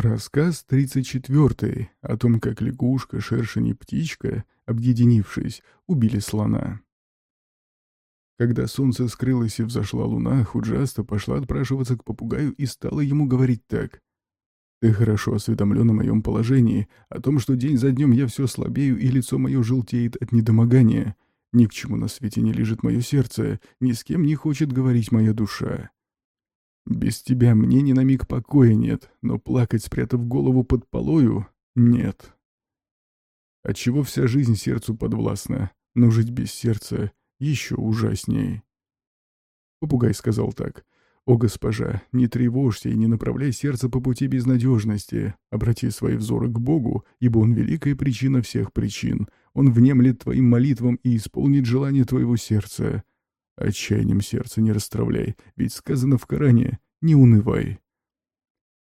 Рассказ 34 о том, как лягушка, шершень и птичка, объединившись, убили слона. Когда солнце скрылось и взошла луна, Худжаста пошла отпрашиваться к попугаю и стала ему говорить так. «Ты хорошо осведомлен о моем положении, о том, что день за днем я все слабею и лицо мое желтеет от недомогания. Ни к чему на свете не лежит мое сердце, ни с кем не хочет говорить моя душа. Без тебя мне ни на миг покоя нет, но плакать, спрятав голову под полою, нет. Отчего вся жизнь сердцу подвластна, но жить без сердца еще ужасней. Попугай сказал так. «О, госпожа, не тревожься и не направляй сердце по пути безнадежности. Обрати свои взоры к Богу, ибо Он великая причина всех причин. Он внемлет твоим молитвам и исполнит желание твоего сердца. Отчаянием сердца не расстравляй, ведь сказано в Коране «не унывай».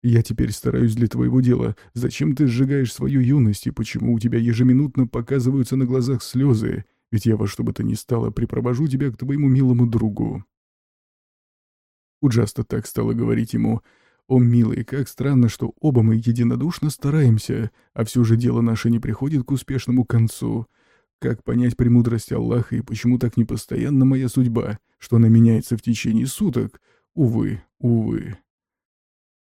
Я теперь стараюсь для твоего дела. Зачем ты сжигаешь свою юность, и почему у тебя ежеминутно показываются на глазах слезы? Ведь я во что бы то ни стало припровожу тебя к твоему милому другу». Уджаста так стала говорить ему, «О, милый, как странно, что оба мы единодушно стараемся, а все же дело наше не приходит к успешному концу. Как понять премудрость Аллаха и почему так непостоянна моя судьба, что она меняется в течение суток? Увы, увы.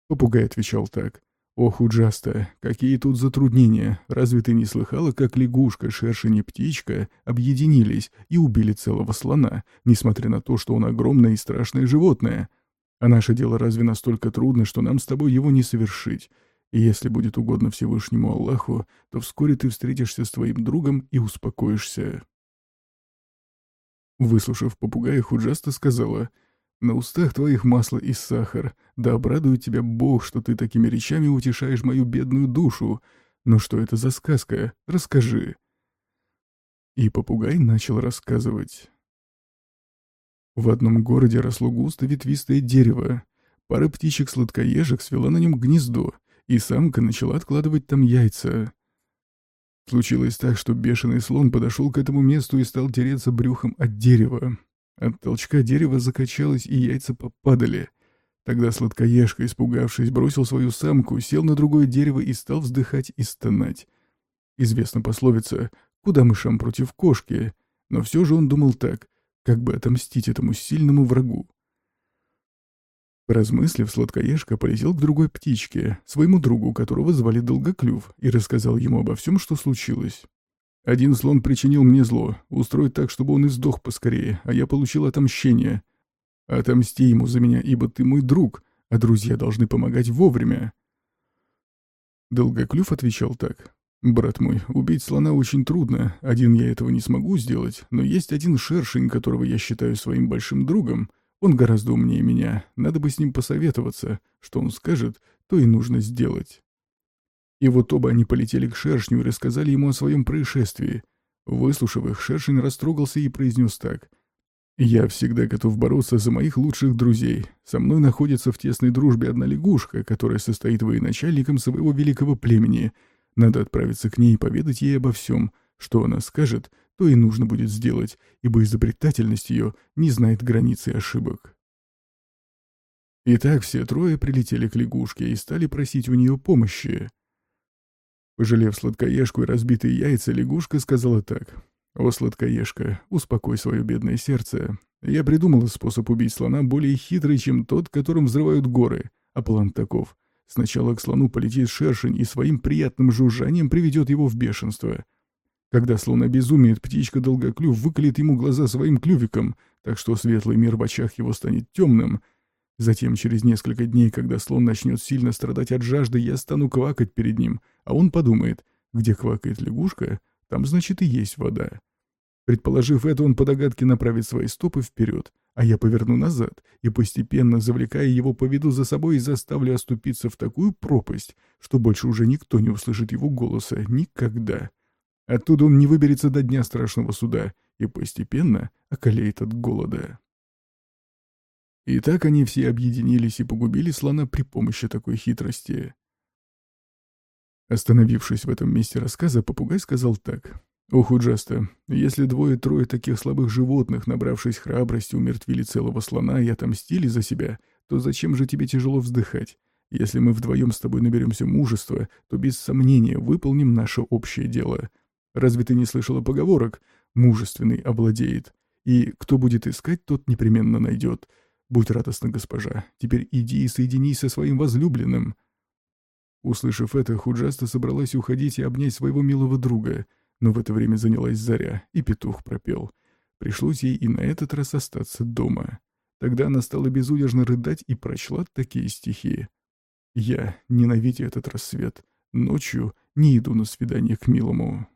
Попугай отвечал так. «Ох, Уджаста, какие тут затруднения! Разве ты не слыхала, как лягушка, шершень и птичка объединились и убили целого слона, несмотря на то, что он огромное и страшное животное? А наше дело разве настолько трудно, что нам с тобой его не совершить? Если будет угодно Всевышнему Аллаху, то вскоре ты встретишься с твоим другом и успокоишься. Выслушав попугая, Худжаста сказала, «На устах твоих масло и сахар. Да обрадует тебя Бог, что ты такими речами утешаешь мою бедную душу. Но что это за сказка? Расскажи». И попугай начал рассказывать. В одном городе росло густо ветвистое дерево. Пара птичек-сладкоежек свела на нем гнездо, и самка начала откладывать там яйца. Случилось так, что бешеный слон подошел к этому месту и стал тереться брюхом от дерева. От толчка дерево закачалось, и яйца попадали. Тогда сладкоежка, испугавшись, бросил свою самку, сел на другое дерево и стал вздыхать и стонать. Известна пословица «Куда мышам против кошки?» Но все же он думал так, как бы отомстить этому сильному врагу. Поразмыслив, сладкоежка полетел к другой птичке, своему другу, которого звали Долгоклюв, и рассказал ему обо всем, что случилось. «Один слон причинил мне зло, устроить так, чтобы он и сдох поскорее, а я получил отомщение. Отомсти ему за меня, ибо ты мой друг, а друзья должны помогать вовремя». Долгоклюв отвечал так. «Брат мой, убить слона очень трудно, один я этого не смогу сделать, но есть один шершень, которого я считаю своим большим другом, он гораздо умнее меня, надо бы с ним посоветоваться. Что он скажет, то и нужно сделать. И вот оба они полетели к шершню и рассказали ему о своем происшествии. Выслушав их, шершень растрогался и произнес так. «Я всегда готов бороться за моих лучших друзей. Со мной находится в тесной дружбе одна лягушка, которая состоит военачальником своего великого племени. Надо отправиться к ней и поведать ей обо всем. Что она скажет, то и нужно будет сделать, ибо изобретательность ее не знает границы ошибок. Итак, все трое прилетели к лягушке и стали просить у нее помощи. Пожалев сладкоежку и разбитые яйца, лягушка сказала так. «О, сладкоежка, успокой свое бедное сердце. Я придумала способ убить слона более хитрый, чем тот, которым взрывают горы. А план таков. Сначала к слону полетит шершень и своим приятным жужжанием приведет его в бешенство. Когда слон обезумеет, птичка Долгоклюв выколет ему глаза своим клювиком, так что светлый мир в очах его станет темным. Затем, через несколько дней, когда слон начнет сильно страдать от жажды, я стану квакать перед ним, а он подумает, где квакает лягушка, там, значит, и есть вода. Предположив это, он по догадке направит свои стопы вперед, а я поверну назад и, постепенно завлекая его, поведу за собой и заставлю оступиться в такую пропасть, что больше уже никто не услышит его голоса никогда. Оттуда он не выберется до дня страшного суда и постепенно околеет от голода. И так они все объединились и погубили слона при помощи такой хитрости. Остановившись в этом месте рассказа, попугай сказал так. «Ох, Уджаста, если двое-трое таких слабых животных, набравшись храбрости, умертвили целого слона и отомстили за себя, то зачем же тебе тяжело вздыхать? Если мы вдвоем с тобой наберемся мужества, то без сомнения выполним наше общее дело. Разве ты не слышала поговорок «мужественный овладеет»? И кто будет искать, тот непременно найдет. Будь радостна, госпожа. Теперь иди и соединись со своим возлюбленным». Услышав это, Худжаста собралась уходить и обнять своего милого друга, но в это время занялась заря, и петух пропел. Пришлось ей и на этот раз остаться дома. Тогда она стала безудержно рыдать и прочла такие стихи. «Я, ненавидя этот рассвет, ночью не иду на свидание к милому».